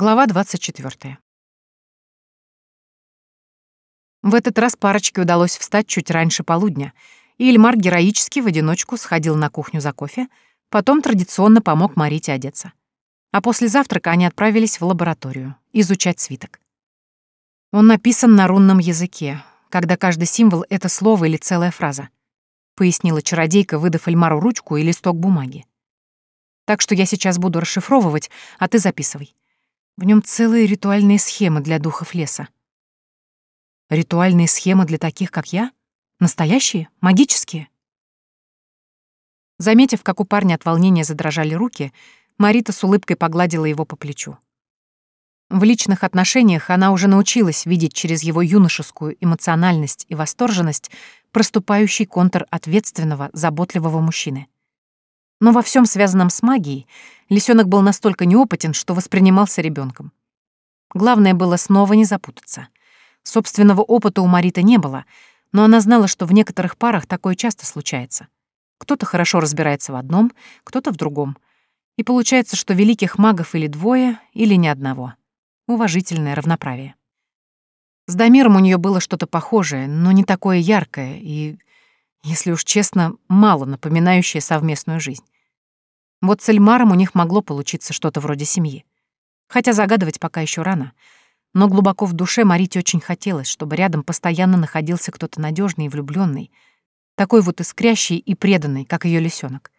Глава 24. В этот раз парочке удалось встать чуть раньше полудня, и Эльмар героически в одиночку сходил на кухню за кофе, потом традиционно помог Марите одеться. А после завтрака они отправились в лабораторию изучать свиток. Он написан на рунном языке, когда каждый символ — это слово или целая фраза, пояснила чародейка, выдав Эльмару ручку и листок бумаги. Так что я сейчас буду расшифровывать, а ты записывай. В нем целые ритуальные схемы для духов леса. Ритуальные схемы для таких, как я? Настоящие? Магические? Заметив, как у парня от волнения задрожали руки, Марита с улыбкой погладила его по плечу. В личных отношениях она уже научилась видеть через его юношескую эмоциональность и восторженность проступающий контур ответственного, заботливого мужчины. Но во всем связанном с магией лисенок был настолько неопытен, что воспринимался ребенком. Главное было снова не запутаться. Собственного опыта у Мариты не было, но она знала, что в некоторых парах такое часто случается. Кто-то хорошо разбирается в одном, кто-то в другом. И получается, что великих магов или двое, или ни одного. Уважительное равноправие. С Дамиром у нее было что-то похожее, но не такое яркое и, если уж честно, мало напоминающее совместную жизнь. Вот с Эльмаром у них могло получиться что-то вроде семьи. Хотя загадывать пока еще рано. Но глубоко в душе Марите очень хотелось, чтобы рядом постоянно находился кто-то надежный и влюбленный, такой вот искрящий и преданный, как ее лисенок,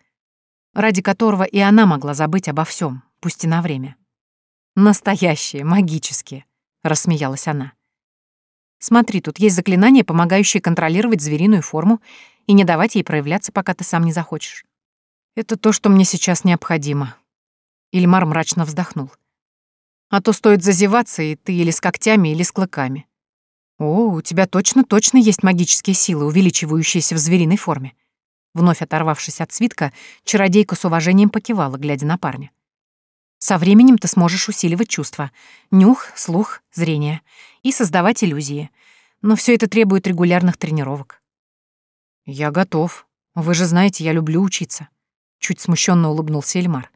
ради которого и она могла забыть обо всем, пусть и на время. «Настоящие, магические», — рассмеялась она. «Смотри, тут есть заклинание, помогающее контролировать звериную форму и не давать ей проявляться, пока ты сам не захочешь. Это то, что мне сейчас необходимо. Ильмар мрачно вздохнул. А то стоит зазеваться, и ты или с когтями, или с клыками. О, у тебя точно-точно есть магические силы, увеличивающиеся в звериной форме. Вновь оторвавшись от свитка, чародейка с уважением покивала, глядя на парня. Со временем ты сможешь усиливать чувства — нюх, слух, зрение — и создавать иллюзии. Но все это требует регулярных тренировок. Я готов. Вы же знаете, я люблю учиться. Чуть смущенно улыбнулся Эльмар.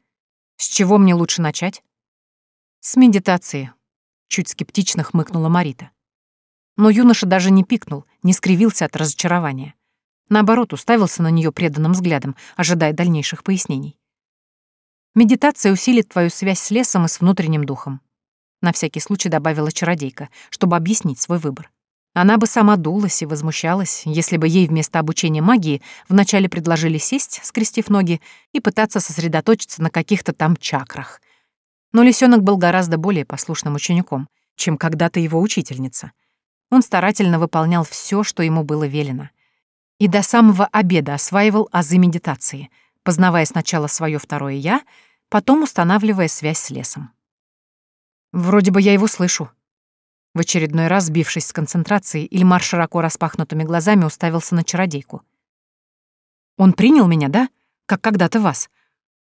С чего мне лучше начать? С медитации. Чуть скептично хмыкнула Марита. Но юноша даже не пикнул, не скривился от разочарования. Наоборот, уставился на нее преданным взглядом, ожидая дальнейших пояснений. Медитация усилит твою связь с лесом и с внутренним духом. На всякий случай добавила чародейка, чтобы объяснить свой выбор. Она бы сама дулась и возмущалась, если бы ей вместо обучения магии вначале предложили сесть, скрестив ноги, и пытаться сосредоточиться на каких-то там чакрах. Но лисенок был гораздо более послушным учеником, чем когда-то его учительница. Он старательно выполнял все, что ему было велено. И до самого обеда осваивал азы медитации, познавая сначала свое второе «я», потом устанавливая связь с лесом. «Вроде бы я его слышу», в очередной раз, сбившись с концентрации, Ильмар широко распахнутыми глазами уставился на чародейку. «Он принял меня, да? Как когда-то вас.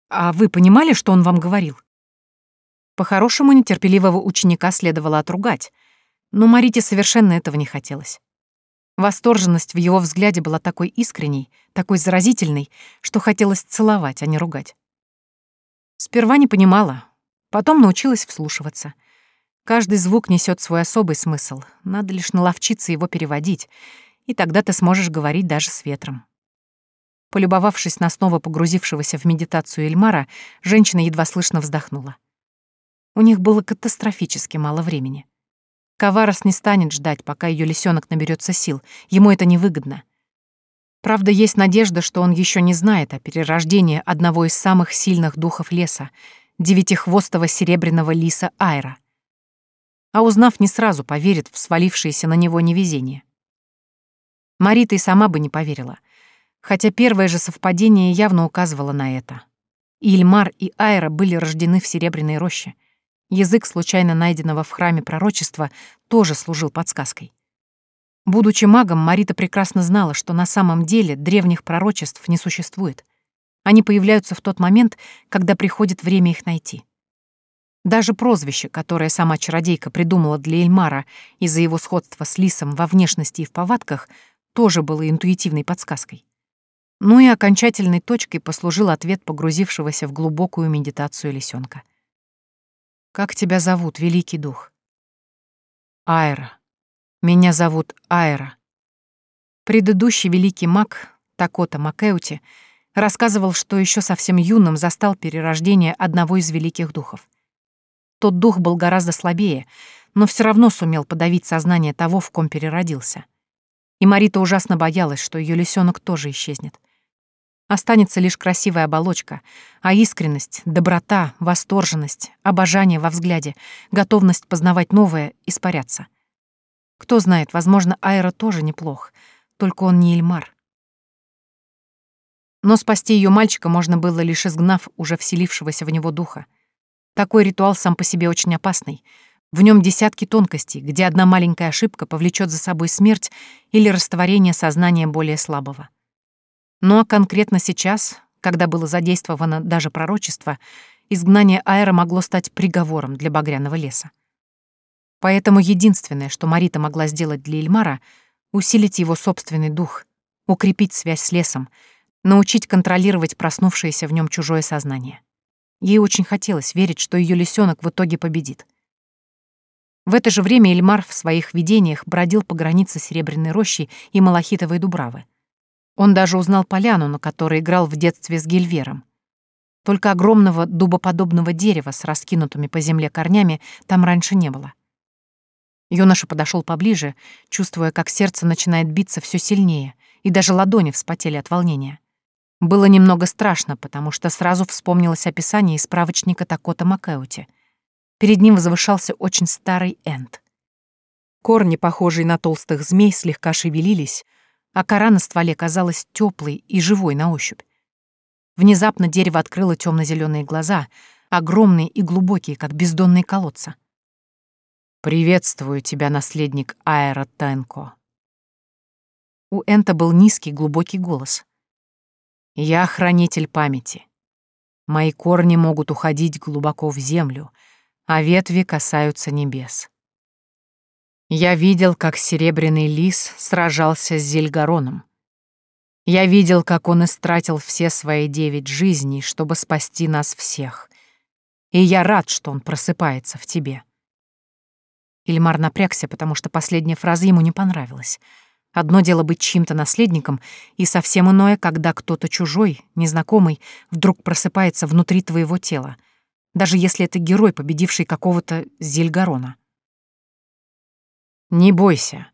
А вы понимали, что он вам говорил?» По-хорошему, нетерпеливого ученика следовало отругать, но Марите совершенно этого не хотелось. Восторженность в его взгляде была такой искренней, такой заразительной, что хотелось целовать, а не ругать. Сперва не понимала, потом научилась вслушиваться — Каждый звук несет свой особый смысл, надо лишь наловчиться его переводить, и тогда ты сможешь говорить даже с ветром. Полюбовавшись на снова погрузившегося в медитацию Эльмара, женщина едва слышно вздохнула. У них было катастрофически мало времени. Каварос не станет ждать, пока ее лисенок наберется сил, ему это невыгодно. Правда, есть надежда, что он еще не знает о перерождении одного из самых сильных духов леса, девятихвостого серебряного лиса Айра а узнав, не сразу поверит в свалившееся на него невезение. Марита и сама бы не поверила, хотя первое же совпадение явно указывало на это. Ильмар и Айра были рождены в Серебряной роще. Язык случайно найденного в храме пророчества тоже служил подсказкой. Будучи магом, Марита прекрасно знала, что на самом деле древних пророчеств не существует. Они появляются в тот момент, когда приходит время их найти. Даже прозвище, которое сама чародейка придумала для Эльмара из-за его сходства с Лисом во внешности и в повадках, тоже было интуитивной подсказкой. Ну и окончательной точкой послужил ответ погрузившегося в глубокую медитацию лисенка. Как тебя зовут, Великий Дух? Айра. Меня зовут Айра. Предыдущий великий маг, Такота Макеути, рассказывал, что еще совсем юным застал перерождение одного из великих духов. Тот дух был гораздо слабее, но все равно сумел подавить сознание того, в ком переродился. И Марита ужасно боялась, что ее лисенок тоже исчезнет. Останется лишь красивая оболочка, а искренность, доброта, восторженность, обожание во взгляде, готовность познавать новое испарятся. Кто знает, возможно, Айра тоже неплох, только он не Эльмар. Но спасти ее мальчика можно было лишь изгнав уже вселившегося в него духа. Такой ритуал сам по себе очень опасный. В нем десятки тонкостей, где одна маленькая ошибка повлечет за собой смерть или растворение сознания более слабого. Ну а конкретно сейчас, когда было задействовано даже пророчество, изгнание Аэра могло стать приговором для Багряного леса. Поэтому единственное, что Марита могла сделать для Эльмара — усилить его собственный дух, укрепить связь с лесом, научить контролировать проснувшееся в нем чужое сознание. Ей очень хотелось верить, что ее лисенок в итоге победит. В это же время Эльмар в своих видениях бродил по границе Серебряной рощи и Малахитовой Дубравы. Он даже узнал поляну, на которой играл в детстве с Гильвером. Только огромного дубоподобного дерева с раскинутыми по земле корнями там раньше не было. Юноша подошел поближе, чувствуя, как сердце начинает биться все сильнее, и даже ладони вспотели от волнения. Было немного страшно, потому что сразу вспомнилось описание из справочника Такота Макеути. Перед ним возвышался очень старый энд. Корни, похожие на толстых змей, слегка шевелились, а кора на стволе казалась теплой и живой на ощупь. Внезапно дерево открыло темно-зеленые глаза, огромные и глубокие, как бездонные колодца. «Приветствую тебя, наследник Аэра Тенко». У Энта был низкий, глубокий голос. Я хранитель памяти. Мои корни могут уходить глубоко в землю, а ветви касаются небес. Я видел, как серебряный лис сражался с Зельгароном. Я видел, как он истратил все свои девять жизней, чтобы спасти нас всех. И я рад, что он просыпается в тебе. Ильмар напрягся, потому что последняя фраза ему не понравилась — Одно дело быть чьим-то наследником, и совсем иное, когда кто-то чужой, незнакомый, вдруг просыпается внутри твоего тела, даже если это герой, победивший какого-то Зельгарона. Не бойся.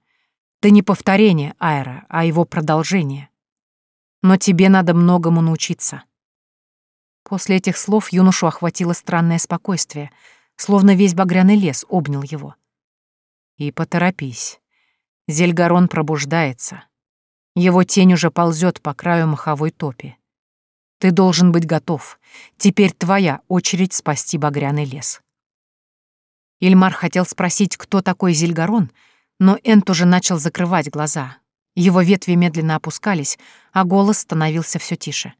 Ты не повторение Айра, а его продолжение. Но тебе надо многому научиться. После этих слов юношу охватило странное спокойствие, словно весь багряный лес обнял его. И поторопись. Зельгарон пробуждается. Его тень уже ползет по краю маховой топи. Ты должен быть готов. Теперь твоя очередь спасти багряный лес. Ильмар хотел спросить, кто такой Зельгарон, но Энт уже начал закрывать глаза. Его ветви медленно опускались, а голос становился все тише.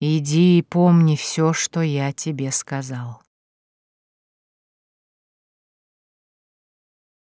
«Иди и помни все, что я тебе сказал».